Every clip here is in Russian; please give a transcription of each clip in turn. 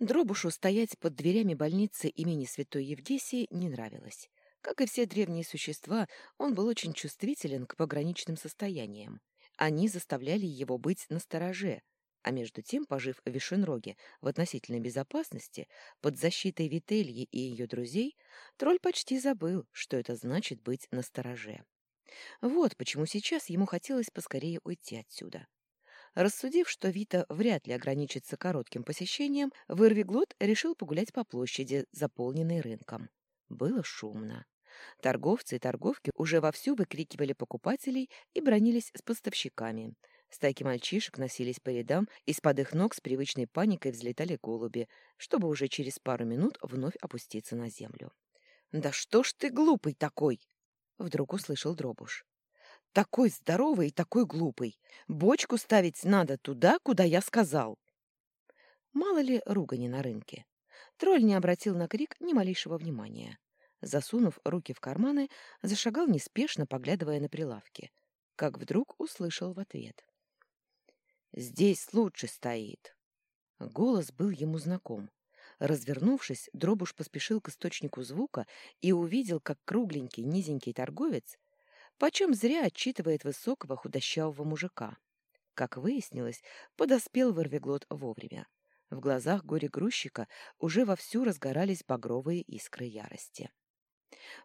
Дробушу стоять под дверями больницы имени Святой Евдесии не нравилось. Как и все древние существа, он был очень чувствителен к пограничным состояниям. Они заставляли его быть настороже, а между тем, пожив в Вишенроге в относительной безопасности, под защитой Вительи и ее друзей, тролль почти забыл, что это значит быть настороже. Вот почему сейчас ему хотелось поскорее уйти отсюда. Рассудив, что Вита вряд ли ограничится коротким посещением, Вырвиглот решил погулять по площади, заполненной рынком. Было шумно. Торговцы и торговки уже вовсю выкрикивали покупателей и бронились с поставщиками. Стайки мальчишек носились по рядам, из-под их ног с привычной паникой взлетали голуби, чтобы уже через пару минут вновь опуститься на землю. «Да что ж ты глупый такой!» — вдруг услышал Дробуш. Такой здоровый и такой глупый. Бочку ставить надо туда, куда я сказал. Мало ли ругани на рынке. Тролль не обратил на крик ни малейшего внимания. Засунув руки в карманы, зашагал неспешно, поглядывая на прилавки. Как вдруг услышал в ответ. «Здесь лучше стоит». Голос был ему знаком. Развернувшись, Дробуш поспешил к источнику звука и увидел, как кругленький низенький торговец Почем зря отчитывает высокого худощавого мужика. Как выяснилось, подоспел Ворвиглот вовремя. В глазах горе-грузчика уже вовсю разгорались багровые искры ярости.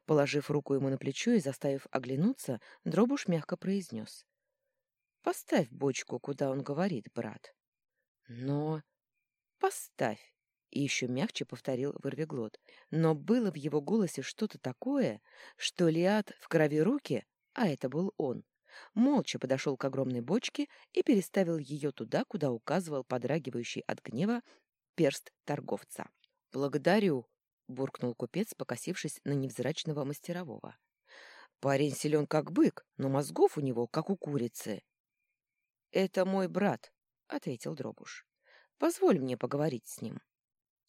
Положив руку ему на плечо и заставив оглянуться, Дробуш мягко произнес. «Поставь бочку, куда он говорит, брат». «Но...» «Поставь», — и еще мягче повторил Вырвиглот. Но было в его голосе что-то такое, что Лиад в крови руки а это был он, молча подошел к огромной бочке и переставил ее туда, куда указывал подрагивающий от гнева перст торговца. «Благодарю», — буркнул купец, покосившись на невзрачного мастерового. «Парень силен как бык, но мозгов у него, как у курицы». «Это мой брат», — ответил Дробуш. «Позволь мне поговорить с ним».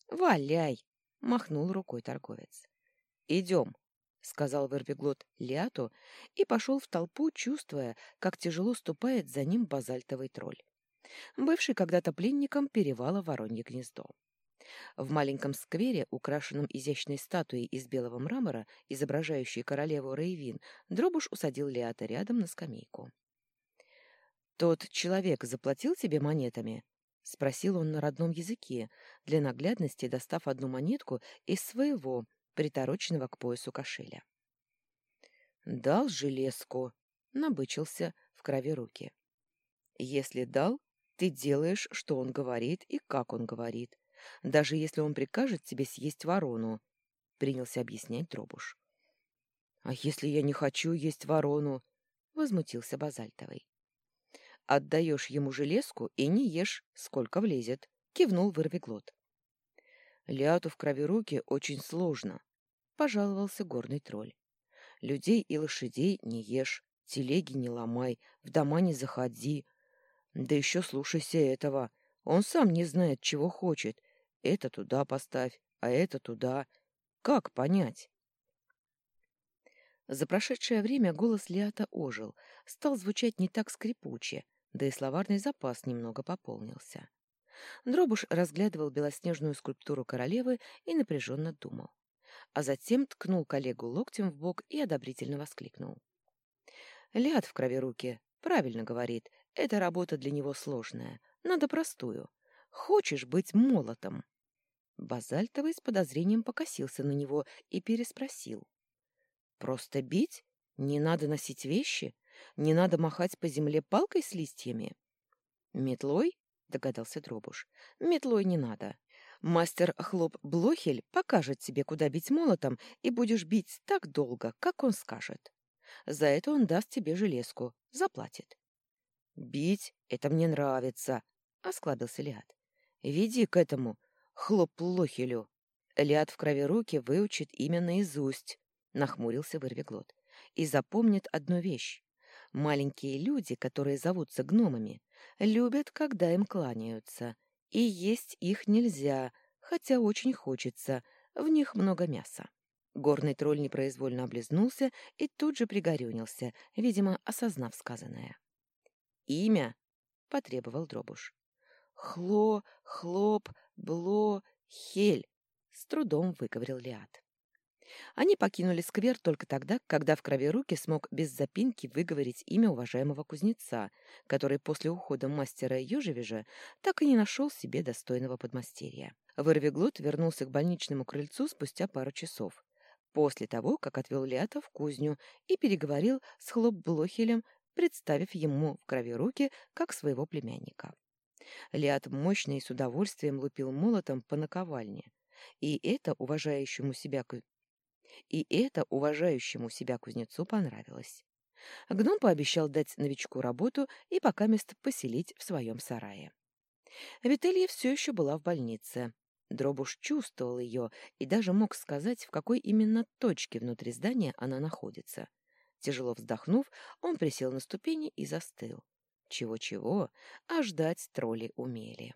«Валяй!» — махнул рукой торговец. «Идем», — сказал Вервиглот Лиату и пошел в толпу, чувствуя, как тяжело ступает за ним базальтовый тролль, бывший когда-то пленником перевала Воронье гнездо. В маленьком сквере, украшенном изящной статуей из белого мрамора, изображающей королеву Рейвин, Дробуш усадил Лиата рядом на скамейку. «Тот человек заплатил тебе монетами?» — спросил он на родном языке, для наглядности достав одну монетку из своего, притороченного к поясу кошеля. «Дал железку», — набычился в крови руки. «Если дал, ты делаешь, что он говорит и как он говорит, даже если он прикажет тебе съесть ворону», — принялся объяснять Дробуш. «А если я не хочу есть ворону?» — возмутился Базальтовый. «Отдаешь ему железку и не ешь, сколько влезет», — кивнул Вырвиглот. Лиату в крови руки очень сложно, — пожаловался горный тролль. Людей и лошадей не ешь, телеги не ломай, в дома не заходи. Да еще слушайся этого. Он сам не знает, чего хочет. Это туда поставь, а это туда. Как понять? За прошедшее время голос Лиата ожил, стал звучать не так скрипуче, да и словарный запас немного пополнился. Дробуш разглядывал белоснежную скульптуру королевы и напряженно думал. А затем ткнул коллегу локтем в бок и одобрительно воскликнул. «Ляд в крови руки. Правильно говорит. Эта работа для него сложная. Надо простую. Хочешь быть молотом?» Базальтовый с подозрением покосился на него и переспросил. «Просто бить? Не надо носить вещи? Не надо махать по земле палкой с листьями?» «Метлой?» — догадался Дробуш. «Метлой не надо. Мастер Хлоп Блохель покажет тебе, куда бить молотом, и будешь бить так долго, как он скажет. За это он даст тебе железку, заплатит». «Бить — это мне нравится», — осклабился Лиад. «Веди к этому Хлоп Блохелю. Лиад в крови руки выучит имя наизусть», — нахмурился Вырвиглот. «И запомнит одну вещь. Маленькие люди, которые зовутся гномами, любят, когда им кланяются, и есть их нельзя, хотя очень хочется, в них много мяса. Горный тролль непроизвольно облизнулся и тут же пригорюнился, видимо, осознав сказанное. «Имя?» — потребовал Дробуш. «Хло, хлоп, бло, Хель! С трудом выговорил Лиад. Они покинули сквер только тогда, когда в крови руки смог без запинки выговорить имя уважаемого кузнеца, который после ухода мастера Ёжевежа так и не нашел себе достойного подмастерья. Вырвиглот вернулся к больничному крыльцу спустя пару часов, после того, как отвел Лиата в кузню и переговорил с Хлопблохелем, представив ему в крови руки как своего племянника. Лиат мощно и с удовольствием лупил молотом по наковальне, и это уважающему себя и это уважающему себя кузнецу понравилось. Гном пообещал дать новичку работу и пока мест поселить в своем сарае. Вителья все еще была в больнице. Дробуш чувствовал ее и даже мог сказать, в какой именно точке внутри здания она находится. Тяжело вздохнув, он присел на ступени и застыл. Чего-чего, а ждать тролли умели.